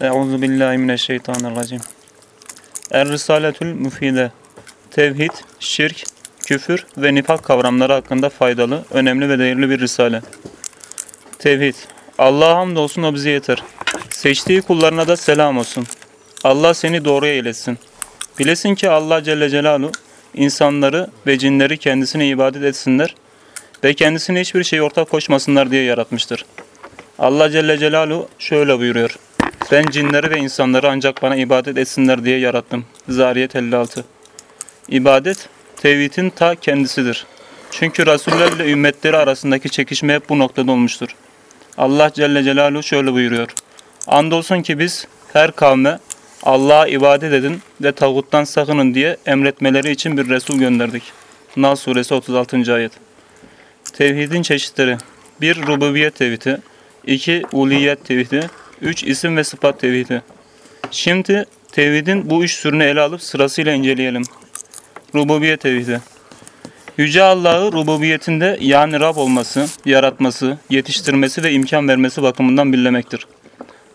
Euzu billahi mineşşeytanirracim. Er-Risaletül Müfide Tevhid, şirk, küfür ve nifak kavramları hakkında faydalı, önemli ve değerli bir risale. Tevhid. Allah'a hamdolsun o bize yeter. Seçtiği kullarına da selam olsun. Allah seni doğruya eylesin. Bilesin ki Allah Celle Celaluhu insanları ve cinleri kendisine ibadet etsinler ve kendisine hiçbir şey ortak koşmasınlar diye yaratmıştır. Allah Celle Celaluhu şöyle buyuruyor. Ben cinleri ve insanları ancak bana ibadet etsinler diye yarattım. Zariyet 56 İbadet, tevhidin ta kendisidir. Çünkü Resullerle ümmetleri arasındaki çekişme hep bu noktada olmuştur. Allah Celle Celaluhu şöyle buyuruyor. Andolsun ki biz her kavme Allah'a ibadet edin ve tağuttan sakının diye emretmeleri için bir Resul gönderdik. Nas suresi 36. ayet. Tevhidin çeşitleri 1. Rububiyet tevhidi 2. Uliyet tevhidi 3. isim ve sıfat tevhidi Şimdi tevhidin bu üç türünü ele alıp sırasıyla inceleyelim. Rububiyet tevhidi Yüce Allah'ı rububiyetinde yani Rab olması, yaratması, yetiştirmesi ve imkan vermesi bakımından billemektir.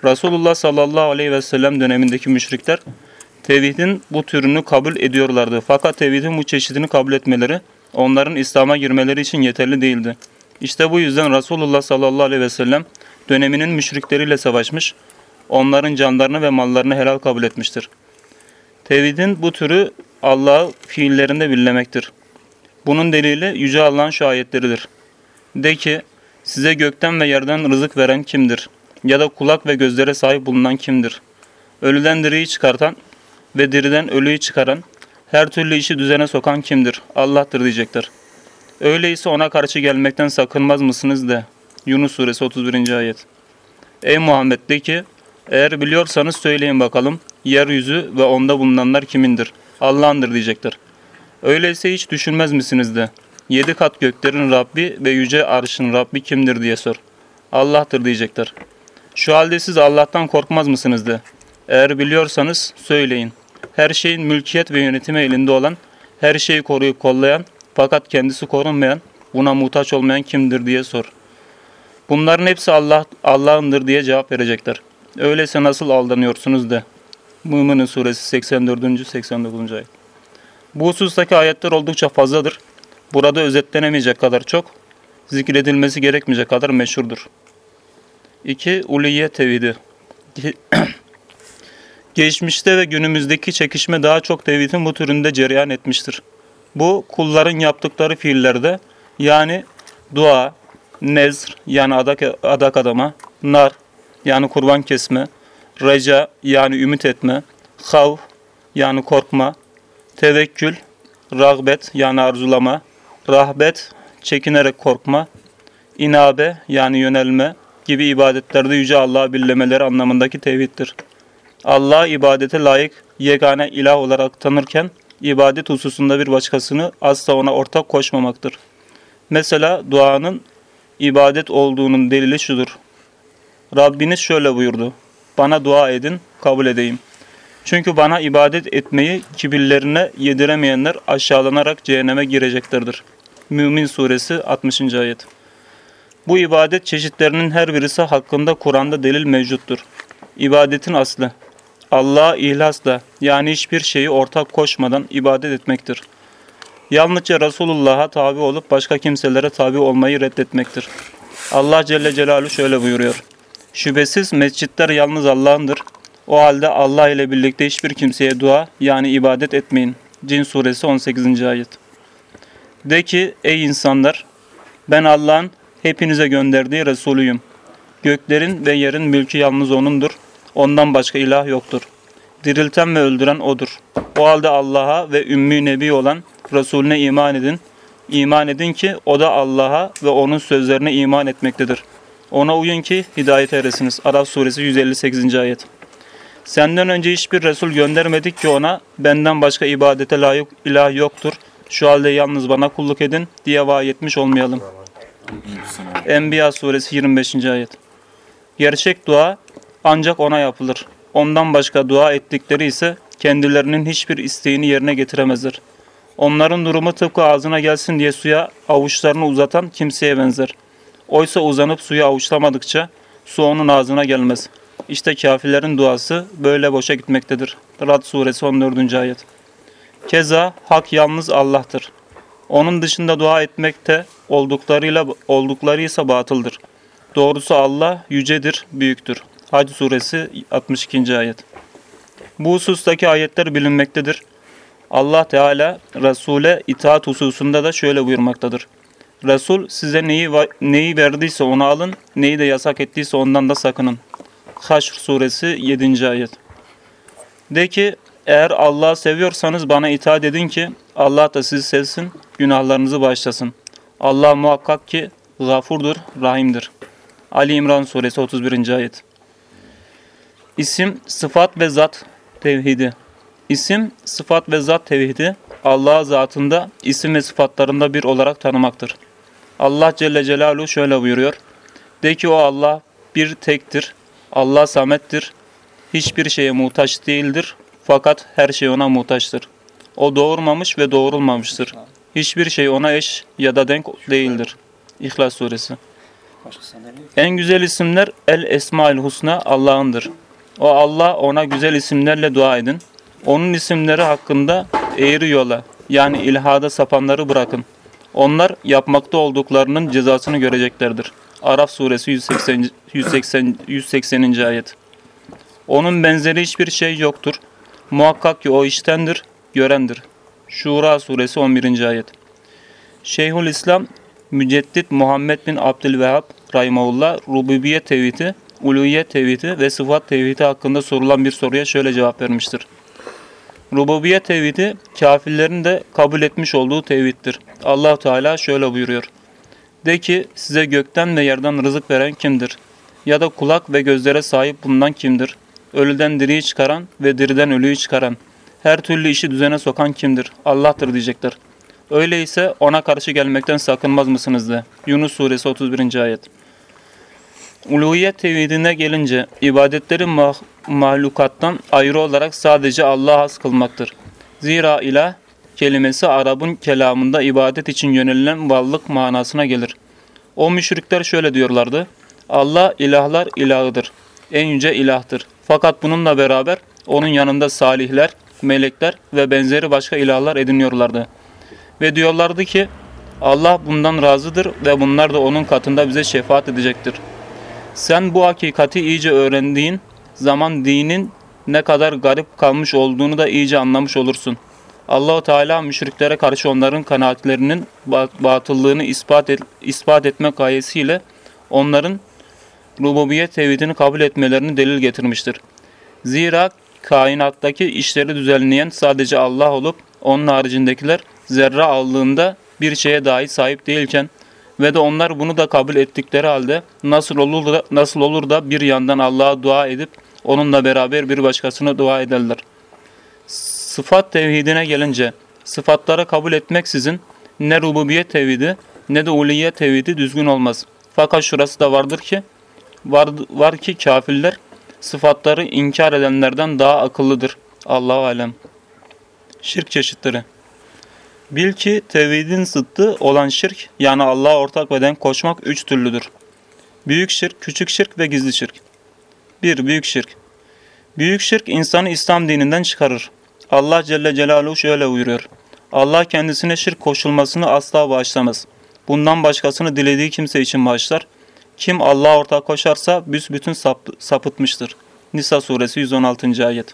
Resulullah sallallahu aleyhi ve sellem dönemindeki müşrikler tevhidin bu türünü kabul ediyorlardı. Fakat tevhidin bu çeşidini kabul etmeleri onların İslam'a girmeleri için yeterli değildi. İşte bu yüzden Resulullah sallallahu aleyhi ve sellem döneminin müşrikleriyle savaşmış, onların canlarını ve mallarını helal kabul etmiştir. Tevhidin bu türü Allah'ı fiillerinde billemektir. Bunun delili Yüce Allah'ın şu ayetleridir. De ki, size gökten ve yerden rızık veren kimdir? Ya da kulak ve gözlere sahip bulunan kimdir? Ölüden diriyi çıkartan ve diriden ölüyü çıkaran, her türlü işi düzene sokan kimdir? Allah'tır diyecektir. Öyleyse ona karşı gelmekten sakınmaz mısınız de. Yunus suresi 31. ayet. Ey Muhammed de ki, eğer biliyorsanız söyleyin bakalım, yeryüzü ve onda bulunanlar kimindir? Allah'ındır diyecektir. Öyleyse hiç düşünmez misiniz de, yedi kat göklerin Rabbi ve yüce arşın Rabbi kimdir diye sor. Allah'tır diyecektir. Şu halde siz Allah'tan korkmaz mısınız de. Eğer biliyorsanız söyleyin. Her şeyin mülkiyet ve yönetimi elinde olan, her şeyi koruyup kollayan, fakat kendisi korunmayan, buna muhtaç olmayan kimdir diye sor. Bunların hepsi Allah Allah'ındır diye cevap verecekler. Öyleyse nasıl aldanıyorsunuz de. Müminin suresi 84. 89. ayet. Bu husustaki ayetler oldukça fazladır. Burada özetlenemeyecek kadar çok, zikredilmesi gerekmeyecek kadar meşhurdur. 2. Uliyye tevhidi. Geçmişte ve günümüzdeki çekişme daha çok tevhidin bu türünde cereyan etmiştir. Bu kulların yaptıkları fiillerde yani dua, nezr yani adak, adak adama, nar yani kurban kesme, reca yani ümit etme, havf yani korkma, tevekkül, rağbet yani arzulama, rahbet çekinerek korkma, inabe yani yönelme gibi ibadetlerde Yüce Allah'ı birlemeleri anlamındaki tevhiddir. Allah ibadete layık yegane ilah olarak tanırken ibadet hususunda bir başkasını asla ona ortak koşmamaktır. Mesela duanın ibadet olduğunun delili şudur. Rabbiniz şöyle buyurdu. Bana dua edin, kabul edeyim. Çünkü bana ibadet etmeyi kibirlerine yediremeyenler aşağılanarak cehenneme gireceklerdir. Mümin Suresi 60. ayet. Bu ibadet çeşitlerinin her birisi hakkında Kur'an'da delil mevcuttur. İbadetin aslı Allah'a ihlasla yani hiçbir şeyi ortak koşmadan ibadet etmektir. Yalnızca Resulullah'a tabi olup başka kimselere tabi olmayı reddetmektir. Allah Celle Celaluhu şöyle buyuruyor. Şüphesiz mescitler yalnız Allah'ındır. O halde Allah ile birlikte hiçbir kimseye dua yani ibadet etmeyin. Cin suresi 18. ayet. De ki ey insanlar ben Allah'ın hepinize gönderdiği Resulüyüm. Göklerin ve yerin mülkü yalnız O'nundur. Ondan başka ilah yoktur. Dirilten ve öldüren O'dur. O halde Allah'a ve ümmü nebi olan Resulüne iman edin. İman edin ki O da Allah'a ve O'nun sözlerine iman etmektedir. Ona uyun ki hidayet eresiniz. Araf suresi 158. ayet. Senden önce hiçbir Resul göndermedik ki ona benden başka ibadete layık ilah yoktur. Şu halde yalnız bana kulluk edin diye vaat etmiş olmayalım. Enbiya suresi 25. ayet. Gerçek dua ancak ona yapılır. Ondan başka dua ettikleri ise kendilerinin hiçbir isteğini yerine getiremezler. Onların durumu tıpkı ağzına gelsin diye suya avuçlarını uzatan kimseye benzer. Oysa uzanıp suyu avuçlamadıkça su onun ağzına gelmez. İşte kafirlerin duası böyle boşa gitmektedir. Rad suresi 14. ayet. Keza hak yalnız Allah'tır. Onun dışında dua etmekte olduklarıyla oldukları ise batıldır. Doğrusu Allah yücedir, büyüktür. Hac suresi 62. ayet. Bu husustaki ayetler bilinmektedir. Allah Teala Resul'e itaat hususunda da şöyle buyurmaktadır. Resul size neyi neyi verdiyse onu alın, neyi de yasak ettiyse ondan da sakının. Haşr suresi 7. ayet. De ki eğer Allah'ı seviyorsanız bana itaat edin ki Allah da sizi sevsin, günahlarınızı bağışlasın. Allah muhakkak ki gafurdur, rahimdir. Ali İmran suresi 31. ayet. İsim, sıfat ve zat tevhidi. İsim, sıfat ve zat tevhidi Allah'a zatında, isim ve sıfatlarında bir olarak tanımaktır. Allah Celle Celaluhu şöyle buyuruyor. De ki o Allah bir tektir. Allah samettir. Hiçbir şeye muhtaç değildir. Fakat her şey ona muhtaçtır. O doğurmamış ve doğurulmamıştır. Hiçbir şey ona eş ya da denk değildir. İhlas Suresi. En güzel isimler El Esmaül Husna Allah'ındır. O Allah ona güzel isimlerle dua edin. Onun isimleri hakkında eğri yola yani ilhada sapanları bırakın. Onlar yapmakta olduklarının cezasını göreceklerdir. Araf suresi 180. 180. 180. ayet. Onun benzeri hiçbir şey yoktur. Muhakkak ki o iştendir, görendir. Şura suresi 11. ayet. Şeyhül İslam Müceddit Muhammed bin Abdülvehhab Rahimahullah rububiyet tevhidi, uluhiyet tevhidi ve sıfat tevhidi hakkında sorulan bir soruya şöyle cevap vermiştir. Rububiyet tevhidi kafirlerin de kabul etmiş olduğu tevhiddir. allah Teala şöyle buyuruyor. De ki size gökten ve yerden rızık veren kimdir? Ya da kulak ve gözlere sahip bulunan kimdir? Ölüden diriyi çıkaran ve diriden ölüyü çıkaran. Her türlü işi düzene sokan kimdir? Allah'tır diyecekler. Öyleyse ona karşı gelmekten sakınmaz mısınız de. Yunus suresi 31. ayet. Uluhiyet tevhidine gelince ibadetleri mah mahlukattan ayrı olarak sadece Allah'a has kılmaktır. Zira ilah kelimesi Arap'ın kelamında ibadet için yönelilen varlık manasına gelir. O müşrikler şöyle diyorlardı. Allah ilahlar ilahıdır. En yüce ilahtır. Fakat bununla beraber onun yanında salihler, melekler ve benzeri başka ilahlar ediniyorlardı. Ve diyorlardı ki Allah bundan razıdır ve bunlar da onun katında bize şefaat edecektir. Sen bu hakikati iyice öğrendiğin zaman dinin ne kadar garip kalmış olduğunu da iyice anlamış olursun. Allahu Teala müşriklere karşı onların kanaatlerinin batıllığını ispat, et, ispat etmek gayesiyle onların rububiyet tevhidini kabul etmelerini delil getirmiştir. Zira kainattaki işleri düzenleyen sadece Allah olup onun haricindekiler zerre aldığında bir şeye dahi sahip değilken ve de onlar bunu da kabul ettikleri halde nasıl olur da, nasıl olur da bir yandan Allah'a dua edip onunla beraber bir başkasına dua ederler. Sıfat tevhidine gelince sıfatları kabul etmeksizin ne rububiyet tevhidi ne de uliyet tevhidi düzgün olmaz. Fakat şurası da vardır ki var, var ki kafirler sıfatları inkar edenlerden daha akıllıdır. Allahu alem. Şirk çeşitleri. Bil ki tevhidin zıttı olan şirk yani Allah'a ortak beden koşmak üç türlüdür. Büyük şirk, küçük şirk ve gizli şirk. 1. Büyük şirk. Büyük şirk insanı İslam dininden çıkarır. Allah Celle Celaluhu şöyle buyuruyor. Allah kendisine şirk koşulmasını asla bağışlamaz. Bundan başkasını dilediği kimse için bağışlar. Kim Allah'a ortak koşarsa büsbütün sap, sapıtmıştır. Nisa suresi 116. ayet.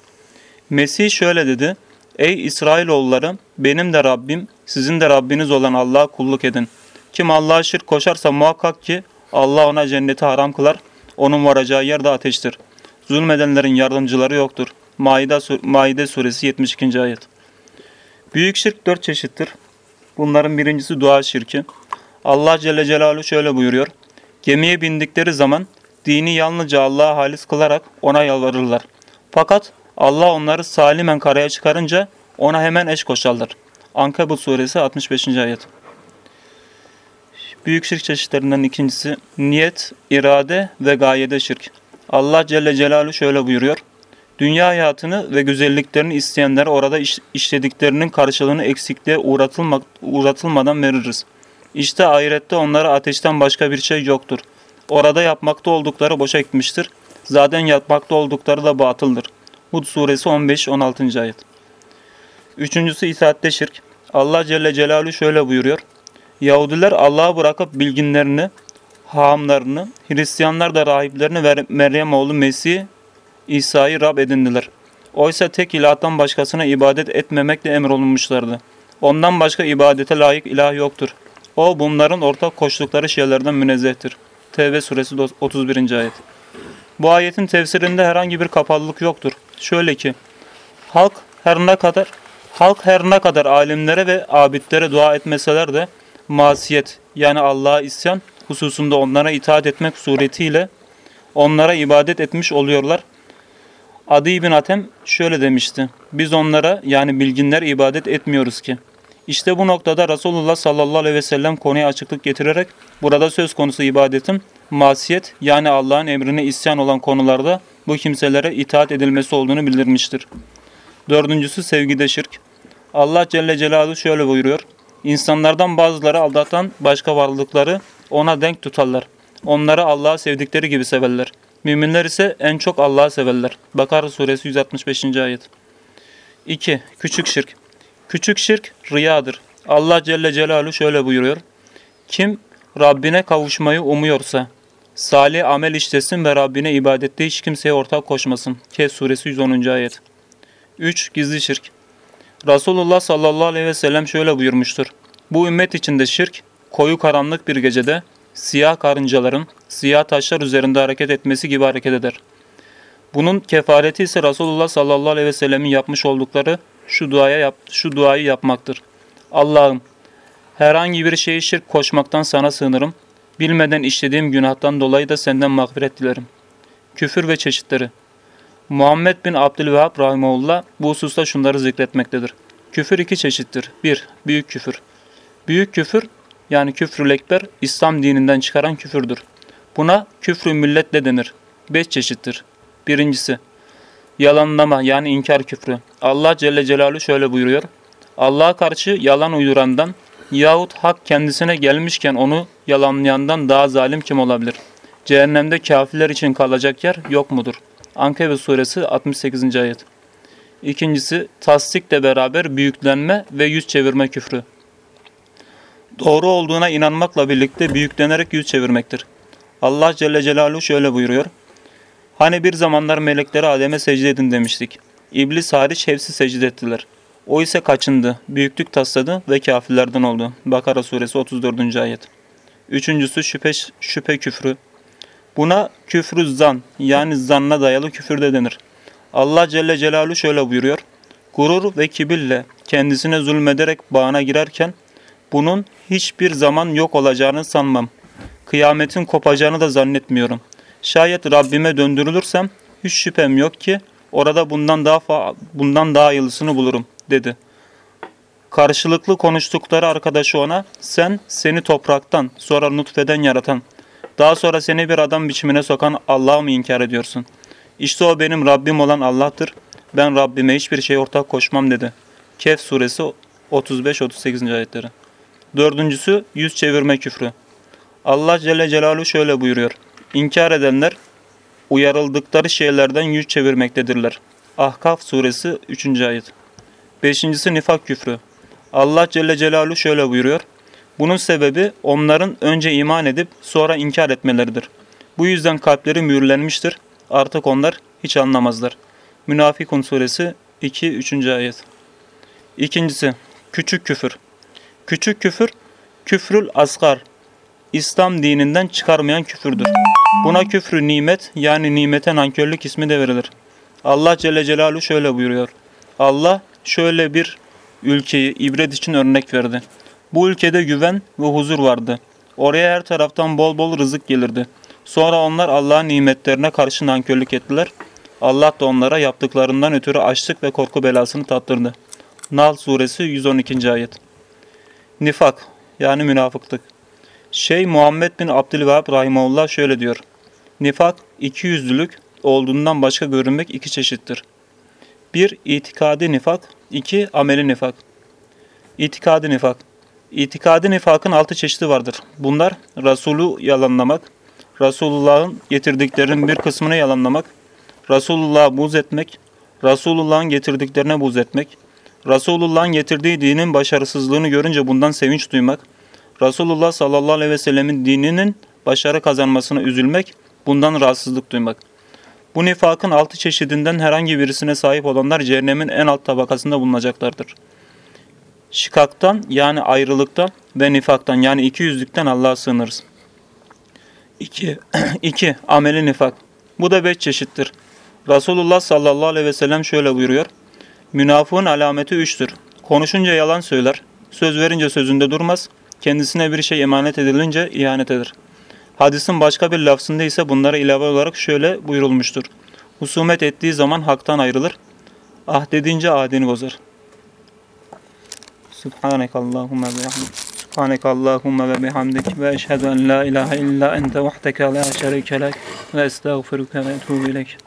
Mesih şöyle dedi. Ey İsrailoğulları benim de Rabbim sizin de Rabbiniz olan Allah'a kulluk edin. Kim Allah'a şirk koşarsa muhakkak ki Allah ona cenneti haram kılar. Onun varacağı yer de ateştir. Zulmedenlerin yardımcıları yoktur. Maide, Maide suresi 72. ayet. Büyük şirk dört çeşittir. Bunların birincisi dua şirki. Allah Celle Celaluhu şöyle buyuruyor. Gemiye bindikleri zaman dini yalnızca Allah'a halis kılarak ona yalvarırlar. Fakat Allah onları salimen karaya çıkarınca ona hemen eş koşarlar. Ankabut suresi 65. ayet. Büyük şirk çeşitlerinden ikincisi niyet, irade ve gayede şirk. Allah Celle Celaluhu şöyle buyuruyor. Dünya hayatını ve güzelliklerini isteyenlere orada iş, işlediklerinin karşılığını eksikliğe uğratılma, uğratılmadan veririz. İşte ahirette onlara ateşten başka bir şey yoktur. Orada yapmakta oldukları boşa gitmiştir. Zaten yapmakta oldukları da batıldır. Hud suresi 15-16. ayet. Üçüncüsü itaatte şirk. Allah Celle Celaluhu şöyle buyuruyor. Yahudiler Allah'a bırakıp bilginlerini, hahamlarını, Hristiyanlar da rahiplerini ve Meryem oğlu Mesih İsa'yı Rab edindiler. Oysa tek ilahtan başkasına ibadet etmemekle emrolunmuşlardı. Ondan başka ibadete layık ilah yoktur. O bunların ortak koştukları şeylerden münezzehtir. Tevbe suresi 31. ayet. Bu ayetin tefsirinde herhangi bir kapalılık yoktur. Şöyle ki, halk her ne kadar halk her ne kadar alimlere ve abidlere dua etmeseler de masiyet yani Allah'a isyan hususunda onlara itaat etmek suretiyle onlara ibadet etmiş oluyorlar. Adi bin Atem şöyle demişti. Biz onlara yani bilginler ibadet etmiyoruz ki. İşte bu noktada Resulullah sallallahu aleyhi ve sellem konuya açıklık getirerek burada söz konusu ibadetin masiyet yani Allah'ın emrine isyan olan konularda bu kimselere itaat edilmesi olduğunu bildirmiştir. Dördüncüsü sevgide şirk. Allah Celle Celaluhu şöyle buyuruyor. İnsanlardan bazıları aldatan başka varlıkları ona denk tutarlar. Onları Allah'ı sevdikleri gibi severler. Müminler ise en çok Allah'ı severler. Bakara suresi 165. ayet. 2. Küçük şirk. Küçük şirk riyadır. Allah Celle Celaluhu şöyle buyuruyor. Kim Rabbine kavuşmayı umuyorsa salih amel işlesin ve Rabbine ibadette hiç kimseye ortak koşmasın. Kehf suresi 110. ayet. 3. Gizli şirk. Resulullah sallallahu aleyhi ve sellem şöyle buyurmuştur. Bu ümmet içinde şirk, koyu karanlık bir gecede siyah karıncaların siyah taşlar üzerinde hareket etmesi gibi hareket eder. Bunun kefareti ise Resulullah sallallahu aleyhi ve sellemin yapmış oldukları şu duaya yap, şu duayı yapmaktır. Allah'ım herhangi bir şeyi şirk koşmaktan sana sığınırım. Bilmeden işlediğim günahtan dolayı da senden mağfiret dilerim. Küfür ve çeşitleri. Muhammed bin Abdülvehhab Rahimullah bu hususta şunları zikretmektedir. Küfür iki çeşittir. 1. Büyük küfür. Büyük küfür yani küfrül ekber İslam dininden çıkaran küfürdür. Buna küfrü millet de denir. Beş çeşittir. Birincisi yalanlama yani inkar küfrü. Allah Celle Celaluhu şöyle buyuruyor. Allah'a karşı yalan uydurandan yahut hak kendisine gelmişken onu yalanlayandan daha zalim kim olabilir? Cehennemde kafirler için kalacak yer yok mudur? Ankebe suresi 68. ayet. İkincisi tasdikle beraber büyüklenme ve yüz çevirme küfrü. Doğru olduğuna inanmakla birlikte büyüklenerek yüz çevirmektir. Allah Celle Celaluhu şöyle buyuruyor. Hani bir zamanlar melekleri Adem'e secde edin demiştik. İblis hariç hepsi secde ettiler. O ise kaçındı, büyüklük tasladı ve kafirlerden oldu. Bakara suresi 34. ayet. Üçüncüsü şüphe, şüphe küfrü. Buna küfrü zan yani zanna dayalı küfür de denir. Allah Celle Celaluhu şöyle buyuruyor. Gurur ve kibirle kendisine zulmederek bağına girerken bunun hiçbir zaman yok olacağını sanmam. Kıyametin kopacağını da zannetmiyorum. Şayet Rabbime döndürülürsem hiç şüphem yok ki orada bundan daha bundan daha hayırlısını bulurum dedi. Karşılıklı konuştukları arkadaşı ona sen seni topraktan sonra nutfeden yaratan daha sonra seni bir adam biçimine sokan Allah'ı mı inkar ediyorsun? İşte o benim Rabbim olan Allah'tır. Ben Rabbime hiçbir şey ortak koşmam dedi. Kehf suresi 35-38. ayetleri. Dördüncüsü yüz çevirme küfrü. Allah Celle Celaluhu şöyle buyuruyor. İnkar edenler uyarıldıkları şeylerden yüz çevirmektedirler. Ahkaf suresi 3. ayet. Beşincisi nifak küfrü. Allah Celle Celaluhu şöyle buyuruyor. Bunun sebebi onların önce iman edip sonra inkar etmeleridir. Bu yüzden kalpleri mühürlenmiştir. Artık onlar hiç anlamazlar. Münafikun suresi 2-3. ayet. İkincisi küçük küfür. Küçük küfür, küfrül asgar, İslam dininden çıkarmayan küfürdür. Buna küfrü nimet yani nimete nankörlük ismi de verilir. Allah Celle Celaluhu şöyle buyuruyor. Allah şöyle bir ülkeyi ibret için örnek verdi. Bu ülkede güven ve huzur vardı. Oraya her taraftan bol bol rızık gelirdi. Sonra onlar Allah'ın nimetlerine karşı nankörlük ettiler. Allah da onlara yaptıklarından ötürü açlık ve korku belasını tattırdı. Nal suresi 112. ayet. Nifak yani münafıklık. Şey Muhammed bin Abdülvahab Rahimullah şöyle diyor. Nifak iki yüzlülük olduğundan başka görünmek iki çeşittir. Bir itikadi nifak, iki ameli nifak. İtikadi nifak. İtikadi nifakın altı çeşidi vardır. Bunlar Resulü yalanlamak, Resulullah'ın getirdiklerinin bir kısmını yalanlamak, Resulullah'a buz etmek, Resulullah'ın getirdiklerine buz etmek, Resulullah'ın getirdiği dinin başarısızlığını görünce bundan sevinç duymak, Resulullah sallallahu aleyhi ve sellemin dininin başarı kazanmasına üzülmek, bundan rahatsızlık duymak. Bu nifakın altı çeşidinden herhangi birisine sahip olanlar cehennemin en alt tabakasında bulunacaklardır. Şikaktan yani ayrılıktan ve nifaktan yani iki yüzlükten Allah'a sığınırız. 2. 2. Ameli nifak. Bu da beş çeşittir. Resulullah sallallahu aleyhi ve sellem şöyle buyuruyor. Münafığın alameti üçtür. Konuşunca yalan söyler, söz verince sözünde durmaz, kendisine bir şey emanet edilince ihanet eder. Hadisin başka bir lafzında ise bunlara ilave olarak şöyle buyurulmuştur. Husumet ettiği zaman haktan ayrılır, ah dedince adini bozar. Subhaneke Allahümme ve bihamdik. Subhaneke Allahümme ve bihamdik. Ve eşhedü en la ilahe illa ente vahdeke la şerike lek. Ve estağfiruke ve etubu ilek.